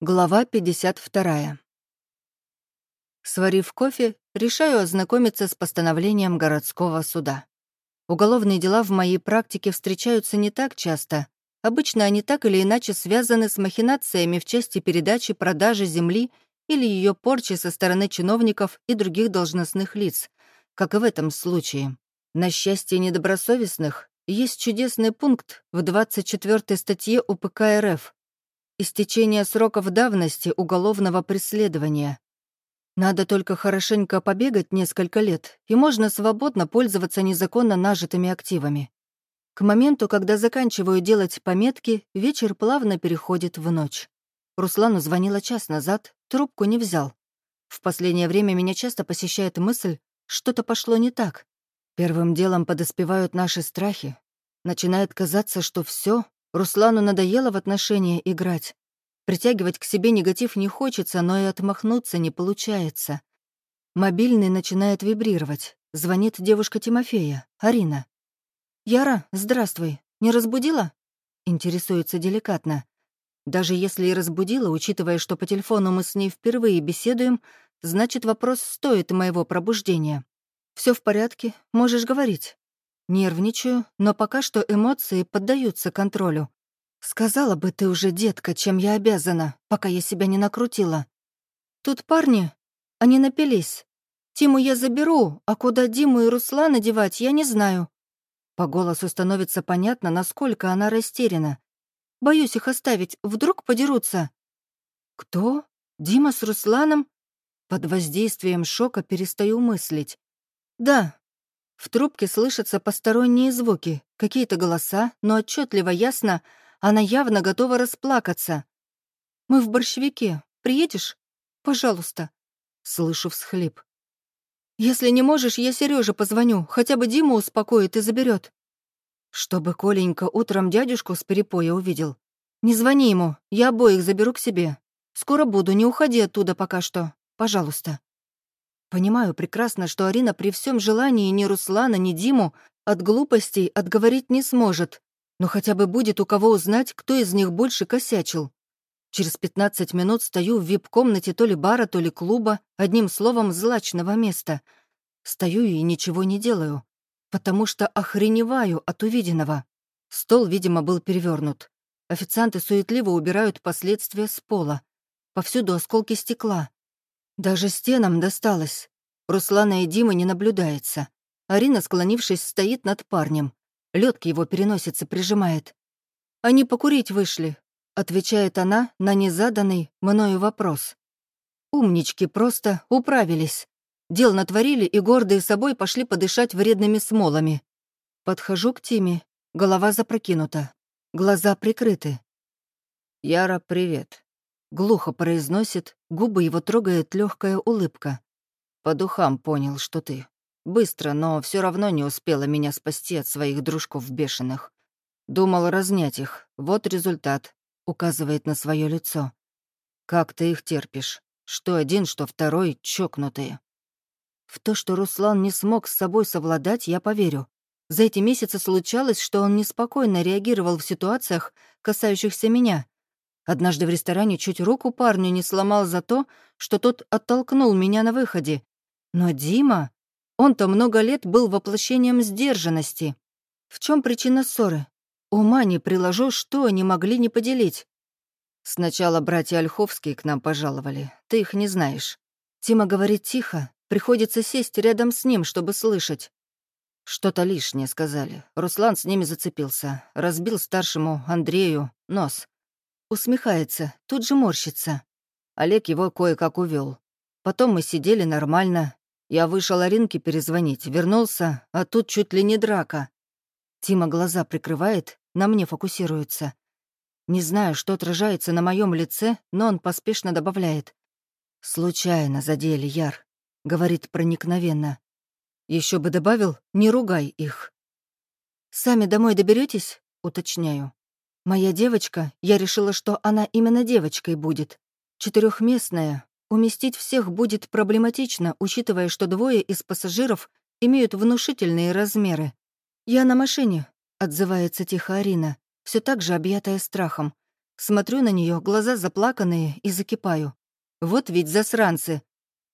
Глава 52. Сварив кофе, решаю ознакомиться с постановлением городского суда. Уголовные дела в моей практике встречаются не так часто. Обычно они так или иначе связаны с махинациями в части передачи продажи земли или ее порчи со стороны чиновников и других должностных лиц, как и в этом случае. На счастье недобросовестных есть чудесный пункт в 24 статье УПК РФ — истечение сроков давности уголовного преследования. Надо только хорошенько побегать несколько лет, и можно свободно пользоваться незаконно нажитыми активами. К моменту, когда заканчиваю делать пометки, вечер плавно переходит в ночь. Руслану звонила час назад, трубку не взял. В последнее время меня часто посещает мысль, что-то пошло не так. Первым делом подоспевают наши страхи. Начинает казаться, что все Руслану надоело в отношения играть. Притягивать к себе негатив не хочется, но и отмахнуться не получается. Мобильный начинает вибрировать. Звонит девушка Тимофея, Арина. «Яра, здравствуй. Не разбудила?» Интересуется деликатно. Даже если и разбудила, учитывая, что по телефону мы с ней впервые беседуем, значит, вопрос стоит моего пробуждения. Все в порядке, можешь говорить. Нервничаю, но пока что эмоции поддаются контролю. Сказала бы ты уже, детка, чем я обязана, пока я себя не накрутила. Тут парни, они напились. Тиму я заберу, а куда Диму и Руслана девать, я не знаю. По голосу становится понятно, насколько она растеряна. Боюсь их оставить, вдруг подерутся. Кто? Дима с Русланом? Под воздействием шока перестаю мыслить. Да, в трубке слышатся посторонние звуки, какие-то голоса, но отчетливо ясно, она явно готова расплакаться. «Мы в борщевике. Приедешь? Пожалуйста». Слышу всхлип. «Если не можешь, я Сереже позвоню, хотя бы Диму успокоит и заберет. Чтобы Коленька утром дядюшку с перепоя увидел. Не звони ему, я обоих заберу к себе. Скоро буду, не уходи оттуда пока что. Пожалуйста. Понимаю прекрасно, что Арина при всем желании ни Руслана, ни Диму от глупостей отговорить не сможет, но хотя бы будет у кого узнать, кто из них больше косячил. Через 15 минут стою в вип-комнате то ли бара, то ли клуба, одним словом, злачного места. Стою и ничего не делаю, потому что охреневаю от увиденного. Стол, видимо, был перевернут. Официанты суетливо убирают последствия с пола. Повсюду осколки стекла. Даже стенам досталось. Руслана и Дима не наблюдается. Арина, склонившись, стоит над парнем. Лёд к его переносице прижимает. «Они покурить вышли», — отвечает она на незаданный мною вопрос. Умнички просто управились. Дел натворили и гордые собой пошли подышать вредными смолами. Подхожу к Тиме, голова запрокинута, глаза прикрыты. «Яра, привет», Глухо произносит, губы его трогает легкая улыбка. По духам понял, что ты. Быстро, но все равно не успела меня спасти от своих дружков бешеных. Думал разнять их. Вот результат. Указывает на свое лицо. Как ты их терпишь? Что один, что второй — чокнутые. В то, что Руслан не смог с собой совладать, я поверю. За эти месяцы случалось, что он неспокойно реагировал в ситуациях, касающихся меня — Однажды в ресторане чуть руку парню не сломал за то, что тот оттолкнул меня на выходе. Но Дима... Он-то много лет был воплощением сдержанности. В чем причина ссоры? Ума не приложу, что они могли не поделить. Сначала братья Ольховские к нам пожаловали. Ты их не знаешь. Тима говорит тихо. Приходится сесть рядом с ним, чтобы слышать. Что-то лишнее сказали. Руслан с ними зацепился. Разбил старшему Андрею нос. Усмехается, тут же морщится. Олег его кое-как увел. Потом мы сидели нормально. Я вышел Аринке перезвонить, вернулся, а тут чуть ли не драка. Тима глаза прикрывает, на мне фокусируется. Не знаю, что отражается на моем лице, но он поспешно добавляет. «Случайно задели, Яр», — говорит проникновенно. Еще бы добавил, не ругай их. «Сами домой доберетесь? уточняю. Моя девочка, я решила, что она именно девочкой будет. Четырехместная. Уместить всех будет проблематично, учитывая, что двое из пассажиров имеют внушительные размеры. «Я на машине», — отзывается тихо Арина, все так же объятая страхом. Смотрю на нее, глаза заплаканные и закипаю. Вот ведь засранцы.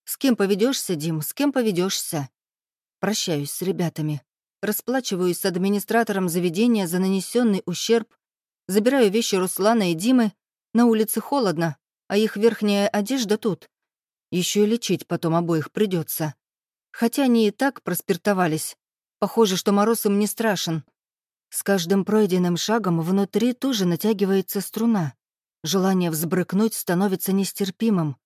С кем поведешься, Дим, с кем поведешься? Прощаюсь с ребятами. Расплачиваюсь с администратором заведения за нанесенный ущерб. Забираю вещи Руслана и Димы. На улице холодно, а их верхняя одежда тут. Еще и лечить потом обоих придется. Хотя они и так проспиртовались. Похоже, что мороз им не страшен. С каждым пройденным шагом внутри тоже натягивается струна. Желание взбрыкнуть становится нестерпимым.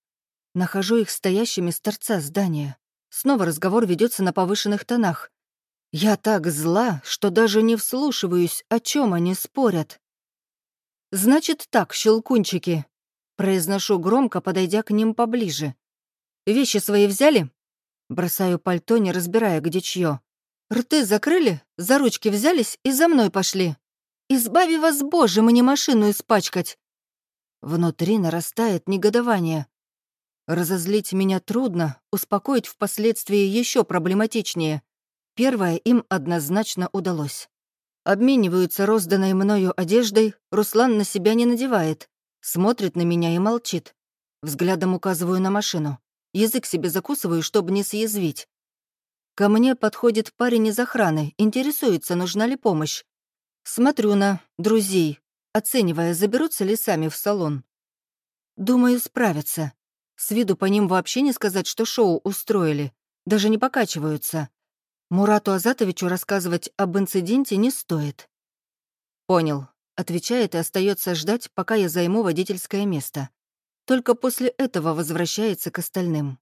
Нахожу их стоящими с торца здания. Снова разговор ведется на повышенных тонах. Я так зла, что даже не вслушиваюсь, о чем они спорят. «Значит так, щелкунчики», — произношу громко, подойдя к ним поближе. «Вещи свои взяли?» Бросаю пальто, не разбирая, где чье. Рты закрыли, за ручки взялись и за мной пошли. Избави вас, Боже, мне машину испачкать. Внутри нарастает негодование. Разозлить меня трудно, успокоить впоследствии еще проблематичнее. Первое им однозначно удалось. Обмениваются розданной мною одеждой, Руслан на себя не надевает, смотрит на меня и молчит. Взглядом указываю на машину. Язык себе закусываю, чтобы не съязвить. Ко мне подходит парень из охраны, интересуется, нужна ли помощь. Смотрю на друзей, оценивая, заберутся ли сами в салон. Думаю, справятся. С виду по ним вообще не сказать, что шоу устроили. Даже не покачиваются. Мурату Азатовичу рассказывать об инциденте не стоит. «Понял», — отвечает и остается ждать, пока я займу водительское место. Только после этого возвращается к остальным.